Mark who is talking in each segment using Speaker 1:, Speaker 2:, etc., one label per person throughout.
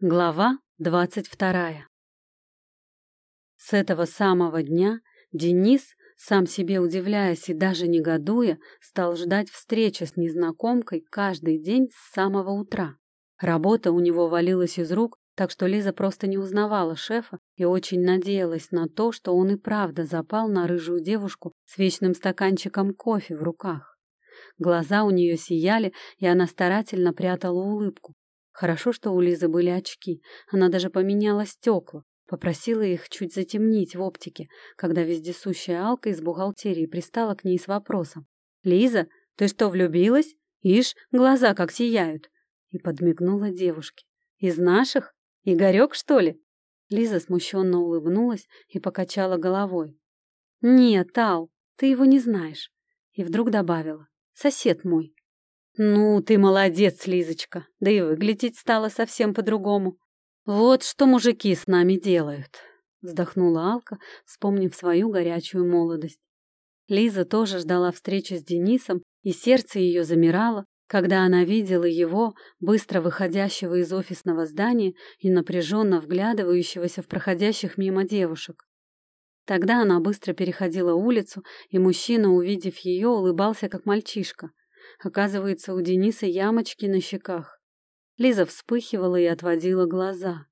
Speaker 1: Глава двадцать вторая С этого самого дня Денис, сам себе удивляясь и даже негодуя, стал ждать встречи с незнакомкой каждый день с самого утра. Работа у него валилась из рук, так что Лиза просто не узнавала шефа и очень надеялась на то, что он и правда запал на рыжую девушку с вечным стаканчиком кофе в руках. Глаза у нее сияли, и она старательно прятала улыбку, Хорошо, что у Лизы были очки. Она даже поменяла стекла. Попросила их чуть затемнить в оптике, когда вездесущая Алка из бухгалтерии пристала к ней с вопросом. «Лиза, ты что, влюбилась? Ишь, глаза как сияют!» И подмигнула девушке. «Из наших? Игорек, что ли?» Лиза смущенно улыбнулась и покачала головой. «Нет, Ал, ты его не знаешь». И вдруг добавила. «Сосед мой». «Ну, ты молодец, Лизочка, да и выглядеть стало совсем по-другому. Вот что мужики с нами делают», — вздохнула Алка, вспомнив свою горячую молодость. Лиза тоже ждала встречи с Денисом, и сердце ее замирало, когда она видела его, быстро выходящего из офисного здания и напряженно вглядывающегося в проходящих мимо девушек. Тогда она быстро переходила улицу, и мужчина, увидев ее, улыбался как мальчишка. Оказывается, у Дениса ямочки на щеках. Лиза вспыхивала и отводила глаза.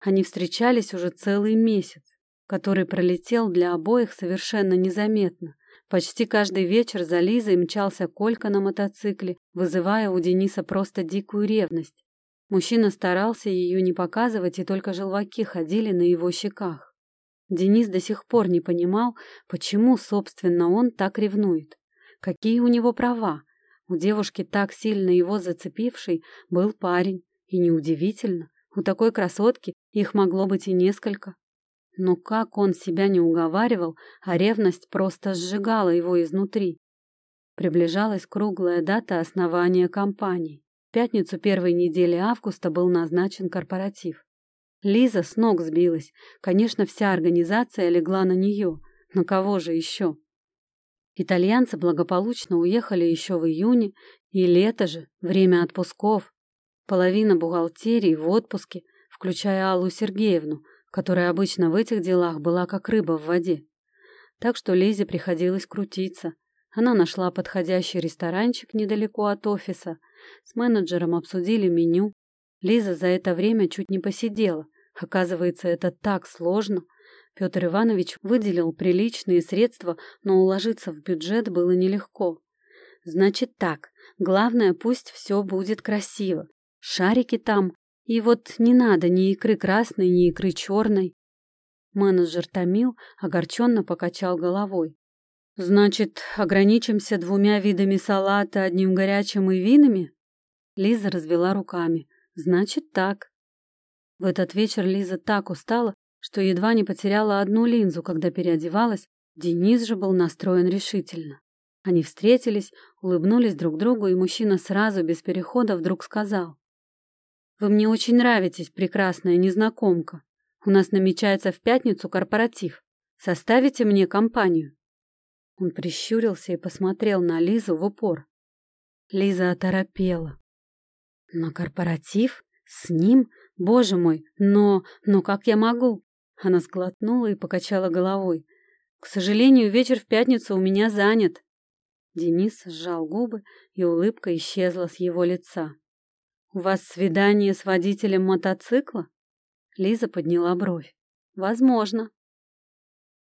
Speaker 1: Они встречались уже целый месяц, который пролетел для обоих совершенно незаметно. Почти каждый вечер за Лизой мчался Колька на мотоцикле, вызывая у Дениса просто дикую ревность. Мужчина старался ее не показывать, и только желваки ходили на его щеках. Денис до сих пор не понимал, почему, собственно, он так ревнует. Какие у него права? У девушки, так сильно его зацепившей, был парень. И неудивительно, у такой красотки их могло быть и несколько. Но как он себя не уговаривал, а ревность просто сжигала его изнутри. Приближалась круглая дата основания компании. В пятницу первой недели августа был назначен корпоратив. Лиза с ног сбилась. Конечно, вся организация легла на нее. На кого же еще? Итальянцы благополучно уехали еще в июне, и лето же, время отпусков. Половина бухгалтерии в отпуске, включая Аллу Сергеевну, которая обычно в этих делах была как рыба в воде. Так что Лизе приходилось крутиться. Она нашла подходящий ресторанчик недалеко от офиса. С менеджером обсудили меню. Лиза за это время чуть не посидела. Оказывается, это так сложно — Петр Иванович выделил приличные средства, но уложиться в бюджет было нелегко. Значит так, главное, пусть все будет красиво. Шарики там, и вот не надо ни икры красной, ни икры черной. Менеджер томил, огорченно покачал головой. «Значит, ограничимся двумя видами салата, одним горячим и винами?» Лиза развела руками. «Значит, так». В этот вечер Лиза так устала, что едва не потеряла одну линзу, когда переодевалась, Денис же был настроен решительно. Они встретились, улыбнулись друг другу, и мужчина сразу, без перехода, вдруг сказал. «Вы мне очень нравитесь, прекрасная незнакомка. У нас намечается в пятницу корпоратив. Составите мне компанию?» Он прищурился и посмотрел на Лизу в упор. Лиза оторопела. «На корпоратив? С ним? Боже мой, но... но как я могу? Она сглотнула и покачала головой. «К сожалению, вечер в пятницу у меня занят». Денис сжал губы, и улыбка исчезла с его лица. «У вас свидание с водителем мотоцикла?» Лиза подняла бровь. «Возможно».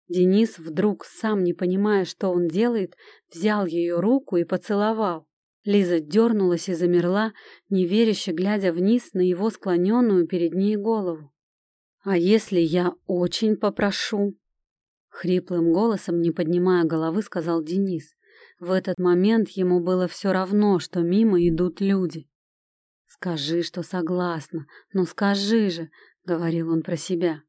Speaker 1: Денис вдруг, сам не понимая, что он делает, взял ее руку и поцеловал. Лиза дернулась и замерла, неверяще глядя вниз на его склоненную перед ней голову. «А если я очень попрошу?» Хриплым голосом, не поднимая головы, сказал Денис. В этот момент ему было все равно, что мимо идут люди. «Скажи, что согласна, ну скажи же», — говорил он про себя.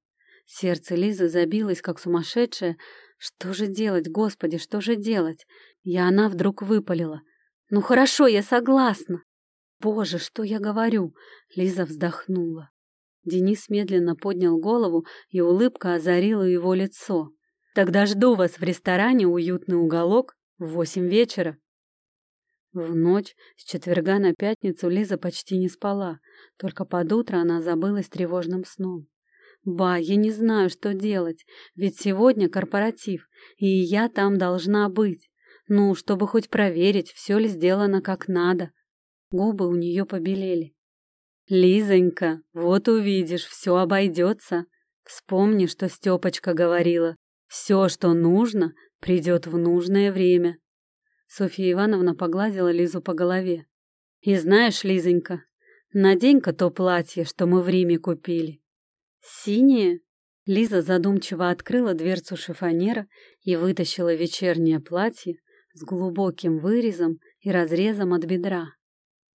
Speaker 1: Сердце Лизы забилось, как сумасшедшее. «Что же делать, Господи, что же делать?» И она вдруг выпалила. «Ну хорошо, я согласна». «Боже, что я говорю?» Лиза вздохнула. Денис медленно поднял голову, и улыбка озарила его лицо. «Тогда жду вас в ресторане «Уютный уголок» в восемь вечера». В ночь с четверга на пятницу Лиза почти не спала, только под утро она забылась тревожным сном. «Ба, я не знаю, что делать, ведь сегодня корпоратив, и я там должна быть. Ну, чтобы хоть проверить, все ли сделано как надо». Губы у нее побелели. «Лизонька, вот увидишь, все обойдется. Вспомни, что Степочка говорила. Все, что нужно, придет в нужное время». Софья Ивановна погладила Лизу по голове. «И знаешь, Лизонька, надень-ка то платье, что мы в Риме купили. «Синее?» Лиза задумчиво открыла дверцу шифонера и вытащила вечернее платье с глубоким вырезом и разрезом от бедра.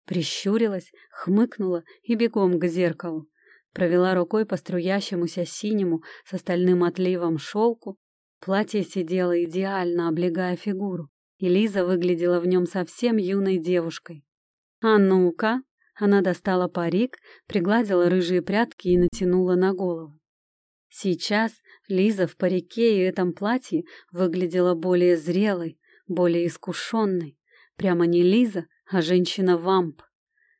Speaker 1: Прищурилась, хмыкнула и бегом к зеркалу. Провела рукой по струящемуся синему с остальным отливом шелку. Платье сидело идеально, облегая фигуру, и Лиза выглядела в нем совсем юной девушкой. «А ну-ка!» Она достала парик, пригладила рыжие прядки и натянула на голову. Сейчас Лиза в парике и этом платье выглядела более зрелой, более искушенной. Прямо не Лиза, а женщина-вамп.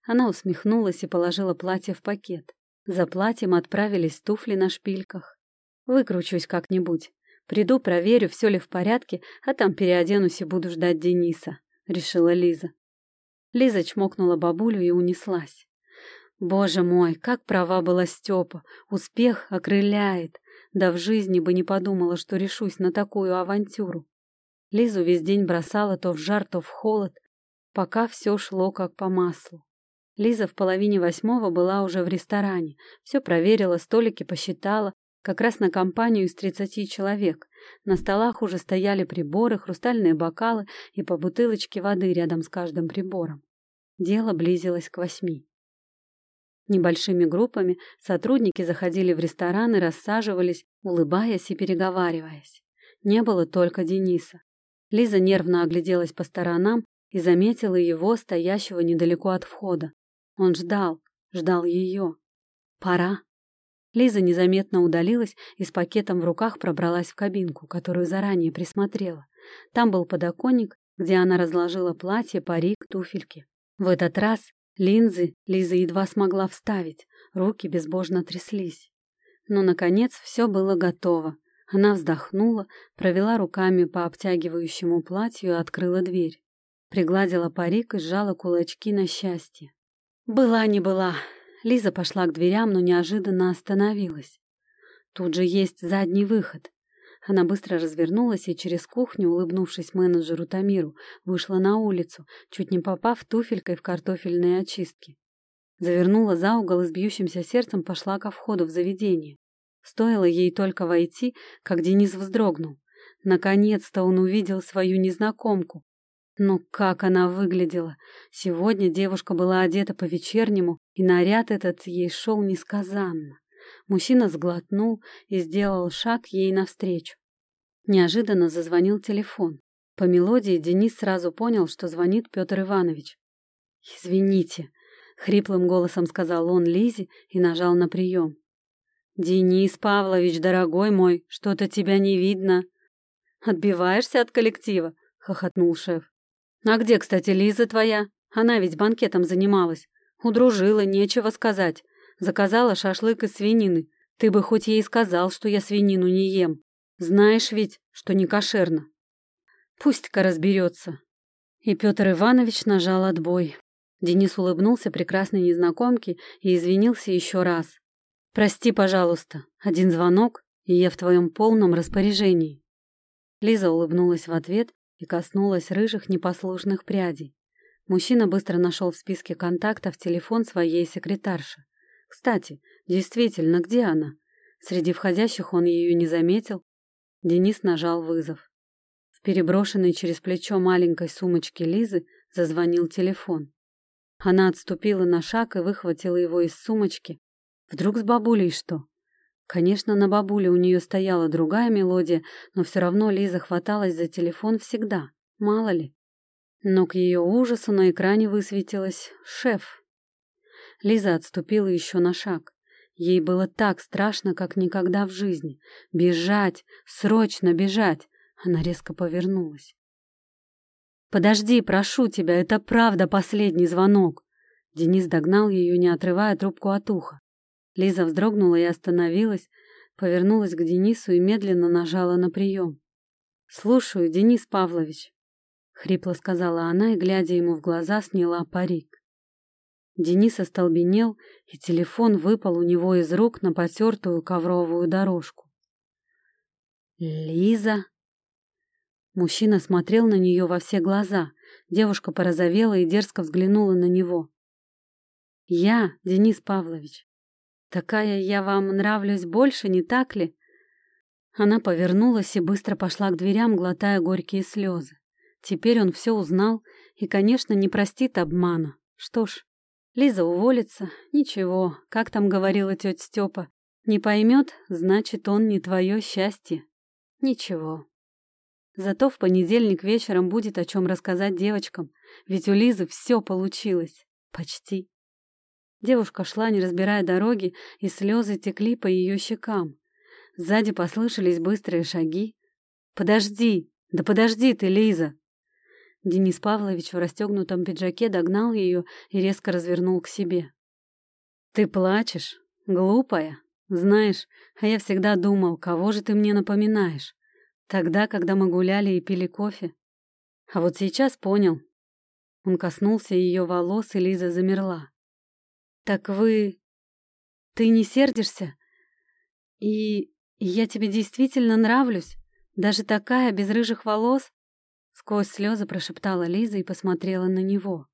Speaker 1: Она усмехнулась и положила платье в пакет. За платьем отправились туфли на шпильках. Выкручусь как-нибудь. Приду, проверю, все ли в порядке, а там переоденусь и буду ждать Дениса, — решила Лиза. Лиза чмокнула бабулю и унеслась. Боже мой, как права была Степа. Успех окрыляет. Да в жизни бы не подумала, что решусь на такую авантюру. Лизу весь день бросала то в жар, то в холод, пока все шло как по маслу. Лиза в половине восьмого была уже в ресторане, все проверила, столики посчитала, как раз на компанию из тридцати человек. На столах уже стояли приборы, хрустальные бокалы и по бутылочке воды рядом с каждым прибором. Дело близилось к восьми. Небольшими группами сотрудники заходили в ресторан и рассаживались, улыбаясь и переговариваясь. Не было только Дениса. Лиза нервно огляделась по сторонам и заметила его, стоящего недалеко от входа. Он ждал, ждал ее. Пора. Лиза незаметно удалилась и с пакетом в руках пробралась в кабинку, которую заранее присмотрела. Там был подоконник, где она разложила платье, парик, туфельки. В этот раз линзы Лиза едва смогла вставить, руки безбожно тряслись. Но, наконец, все было готово. Она вздохнула, провела руками по обтягивающему платью и открыла дверь. Пригладила парик и сжала кулачки на счастье. Была не была. Лиза пошла к дверям, но неожиданно остановилась. Тут же есть задний выход. Она быстро развернулась и через кухню, улыбнувшись менеджеру Тамиру, вышла на улицу, чуть не попав туфелькой в картофельные очистки. Завернула за угол и с бьющимся сердцем пошла ко входу в заведение. Стоило ей только войти, как Денис вздрогнул. Наконец-то он увидел свою незнакомку, но как она выглядела! Сегодня девушка была одета по-вечернему, и наряд этот ей шел несказанно. Мужчина сглотнул и сделал шаг ей навстречу. Неожиданно зазвонил телефон. По мелодии Денис сразу понял, что звонит Петр Иванович. «Извините», — хриплым голосом сказал он Лизе и нажал на прием. «Денис Павлович, дорогой мой, что-то тебя не видно». «Отбиваешься от коллектива?» — хохотнул шеф. А где, кстати, Лиза твоя? Она ведь банкетом занималась. Удружила, нечего сказать. Заказала шашлык из свинины. Ты бы хоть ей сказал, что я свинину не ем. Знаешь ведь, что не кошерно. Пусть-ка разберется. И Петр Иванович нажал отбой. Денис улыбнулся прекрасной незнакомке и извинился еще раз. «Прости, пожалуйста, один звонок, и я в твоем полном распоряжении». Лиза улыбнулась в ответ и коснулась рыжих непослушных прядей. Мужчина быстро нашел в списке контактов телефон своей секретарши. Кстати, действительно, где она? Среди входящих он ее не заметил. Денис нажал вызов. В переброшенной через плечо маленькой сумочке Лизы зазвонил телефон. Она отступила на шаг и выхватила его из сумочки. Вдруг с бабулей что? Конечно, на бабуле у нее стояла другая мелодия, но все равно Лиза хваталась за телефон всегда, мало ли. Но к ее ужасу на экране высветилась «Шеф». Лиза отступила еще на шаг. Ей было так страшно, как никогда в жизни. Бежать, срочно бежать. Она резко повернулась. «Подожди, прошу тебя, это правда последний звонок!» Денис догнал ее, не отрывая трубку от уха. Лиза вздрогнула и остановилась, повернулась к Денису и медленно нажала на прием. «Слушаю, Денис Павлович», — хрипло сказала она и, глядя ему в глаза, сняла парик. Денис остолбенел, и телефон выпал у него из рук на потертую ковровую дорожку. «Лиза?» Мужчина смотрел на нее во все глаза. Девушка порозовела и дерзко взглянула на него. «Я, Денис Павлович. Такая я вам нравлюсь больше, не так ли?» Она повернулась и быстро пошла к дверям, глотая горькие слезы. Теперь он все узнал и, конечно, не простит обмана. Что ж, Лиза уволится. Ничего, как там говорила тетя Степа. Не поймет, значит, он не твое счастье. Ничего. Зато в понедельник вечером будет о чем рассказать девочкам, ведь у Лизы все получилось. Почти. Девушка шла, не разбирая дороги, и слезы текли по ее щекам. Сзади послышались быстрые шаги. «Подожди! Да подожди ты, Лиза!» Денис Павлович в расстегнутом пиджаке догнал ее и резко развернул к себе. «Ты плачешь? Глупая? Знаешь, а я всегда думал, кого же ты мне напоминаешь? Тогда, когда мы гуляли и пили кофе. А вот сейчас понял». Он коснулся ее волос, и Лиза замерла. «Так вы... Ты не сердишься? И я тебе действительно нравлюсь? Даже такая, без рыжих волос?» Сквозь слезы прошептала Лиза и посмотрела на него.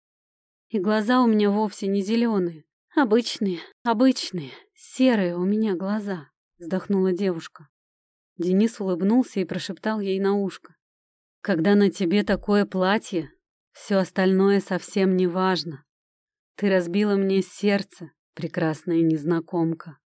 Speaker 1: И глаза у меня вовсе не зеленые. Обычные, обычные, серые у меня глаза, вздохнула девушка. Денис улыбнулся и прошептал ей на ушко. Когда на тебе такое платье, все остальное совсем не важно. Ты разбила мне сердце, прекрасная незнакомка.